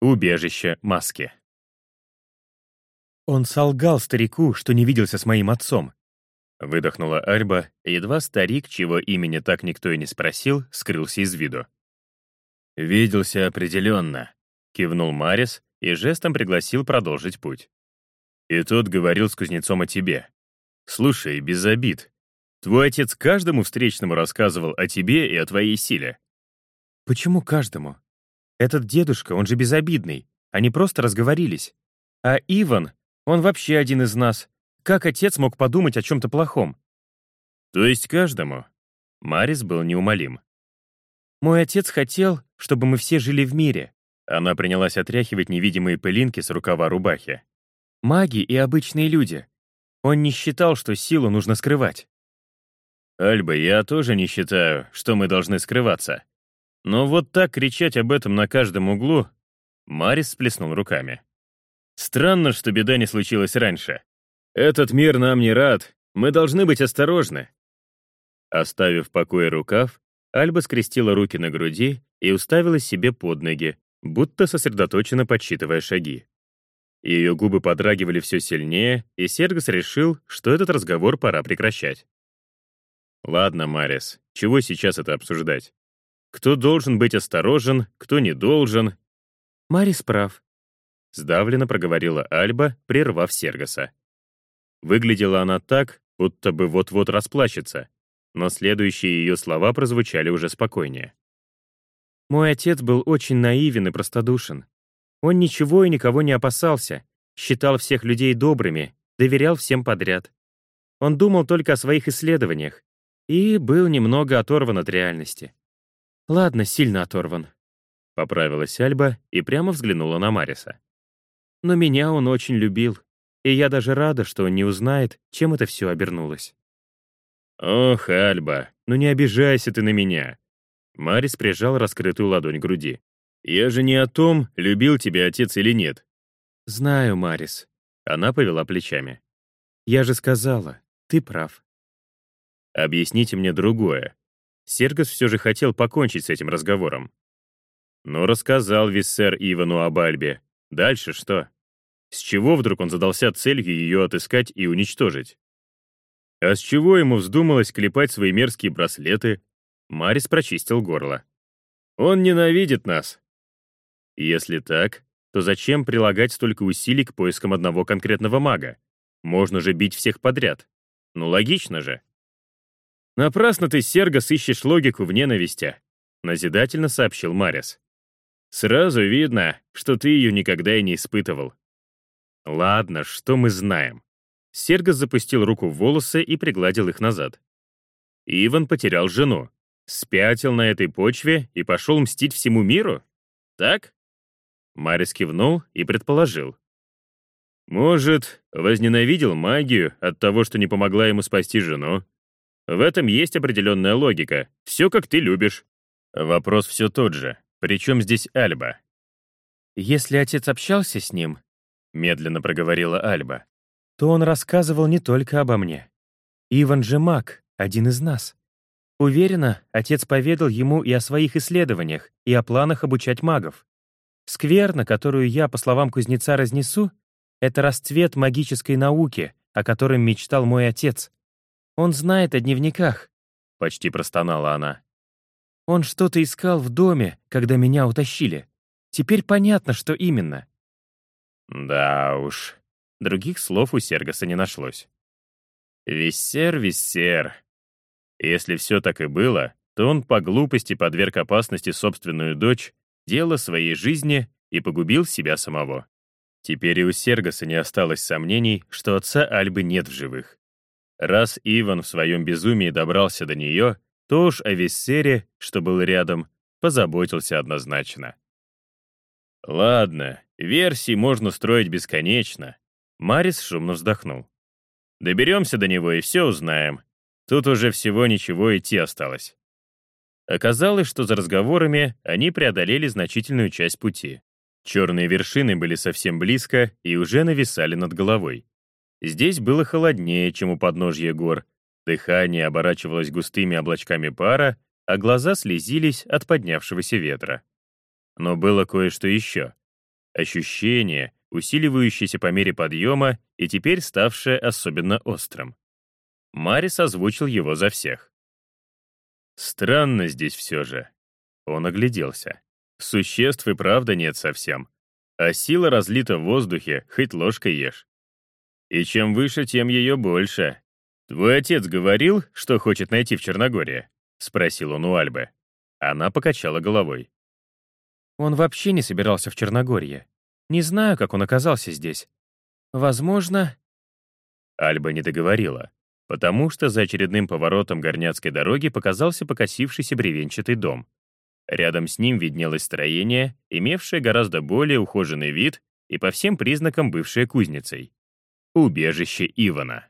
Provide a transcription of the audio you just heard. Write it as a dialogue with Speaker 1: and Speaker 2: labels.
Speaker 1: Убежище маски.
Speaker 2: Он солгал старику, что не виделся с моим отцом.
Speaker 1: Выдохнула Альба, едва старик, чего имени так никто и не спросил, скрылся из виду. «Виделся определенно», — кивнул Марис и жестом пригласил продолжить путь. «И тот говорил с кузнецом о тебе. Слушай, без обид. Твой отец каждому встречному рассказывал о тебе и о твоей силе».
Speaker 2: «Почему каждому? Этот дедушка, он же безобидный. Они просто разговорились. А Иван, он вообще один из нас. Как отец мог подумать о чем-то плохом?»
Speaker 1: «То есть каждому?» Марис был неумолим.
Speaker 2: «Мой отец хотел, чтобы мы все жили в мире».
Speaker 1: Она принялась отряхивать невидимые пылинки с рукава рубахи.
Speaker 2: «Маги и обычные люди. Он не считал, что силу нужно скрывать».
Speaker 1: «Альба, я тоже не считаю, что мы должны скрываться. Но вот так кричать об этом на каждом углу...» Марис сплеснул руками. «Странно, что беда не случилась раньше. Этот мир нам не рад, мы должны быть осторожны». Оставив в рукав, Альба скрестила руки на груди и уставилась себе под ноги, будто сосредоточенно подсчитывая шаги. Ее губы подрагивали все сильнее, и Сергас решил, что этот разговор пора прекращать. «Ладно, Марис, чего сейчас это обсуждать? Кто должен быть осторожен, кто не должен?»
Speaker 2: «Марис прав», —
Speaker 1: сдавленно проговорила Альба, прервав Сергаса. Выглядела она так, будто бы вот-вот расплачется, но следующие ее слова прозвучали уже спокойнее.
Speaker 2: «Мой отец был очень наивен и простодушен. Он ничего и никого не опасался, считал всех людей добрыми, доверял всем подряд. Он думал только о своих исследованиях и был немного оторван от реальности. Ладно, сильно оторван.
Speaker 1: Поправилась Альба и прямо взглянула на Мариса.
Speaker 2: Но меня он очень любил, и я даже рада, что он не узнает, чем это все обернулось.
Speaker 1: «Ох, Альба, ну не обижайся ты на меня!» Марис прижал раскрытую ладонь к груди. «Я же не о том, любил тебя отец или нет».
Speaker 2: «Знаю, Марис».
Speaker 1: Она повела плечами.
Speaker 2: «Я же сказала, ты прав».
Speaker 1: «Объясните мне другое. Сергас все же хотел покончить с этим разговором. Но рассказал Виссер Ивану об Альбе. Дальше что? С чего вдруг он задался целью ее отыскать и уничтожить? А с чего ему вздумалось клепать свои мерзкие браслеты? Марис прочистил горло. Он ненавидит нас. Если так, то зачем прилагать столько усилий к поискам одного конкретного мага? Можно же бить всех подряд. Ну, логично же. «Напрасно ты, Серго, сыщешь логику в ненависти», — назидательно сообщил Марис. «Сразу видно, что ты ее никогда и не испытывал». «Ладно, что мы знаем?» Сергос запустил руку в волосы и пригладил их назад. Иван потерял жену, спятил на этой почве и пошел мстить всему миру? Так? Марис кивнул и предположил. Может, возненавидел магию от того, что не помогла ему спасти жену? В этом есть определенная логика. Все, как ты любишь. Вопрос все тот же. Причем здесь Альба?
Speaker 2: Если отец общался с ним,
Speaker 1: медленно проговорила Альба,
Speaker 2: то он рассказывал не только обо мне. Иван же маг, один из нас. Уверена, отец поведал ему и о своих исследованиях, и о планах обучать магов. Скверна, которую я, по словам кузнеца, разнесу, это расцвет магической науки, о котором мечтал мой отец. Он знает о дневниках», — почти простонала она. «Он что-то искал в доме, когда меня утащили. Теперь понятно, что именно».
Speaker 1: «Да уж». Других слов у Сергаса не нашлось. «Виссер, виссер». Если все так и было, то он по глупости подверг опасности собственную дочь, дело своей жизни и погубил себя самого. Теперь и у Сергаса не осталось сомнений, что отца Альбы нет в живых. Раз Иван в своем безумии добрался до нее, то уж о Виссере, что был рядом, позаботился однозначно. Ладно, версий можно строить бесконечно. Марис шумно вздохнул. Доберемся до него и все узнаем. Тут уже всего ничего идти осталось. Оказалось, что за разговорами они преодолели значительную часть пути. Черные вершины были совсем близко и уже нависали над головой. Здесь было холоднее, чем у подножья гор, дыхание оборачивалось густыми облачками пара, а глаза слезились от поднявшегося ветра. Но было кое-что еще. Ощущение, усиливающееся по мере подъема и теперь ставшее особенно острым. Марис озвучил его за всех. Странно здесь все же. Он огляделся. Существ и правда нет совсем. А сила разлита в воздухе, хоть ложкой ешь. И чем выше, тем ее больше. Твой отец говорил, что хочет найти в Черногории? Спросил он у Альбы. Она покачала головой.
Speaker 2: Он вообще не собирался в Черногорье. Не знаю, как он оказался здесь. Возможно...
Speaker 1: Альба не договорила, потому что за очередным поворотом горняцкой дороги показался покосившийся бревенчатый дом. Рядом с ним виднелось строение, имевшее гораздо более ухоженный вид и по всем признакам бывшее кузницей. Убежище Ивана.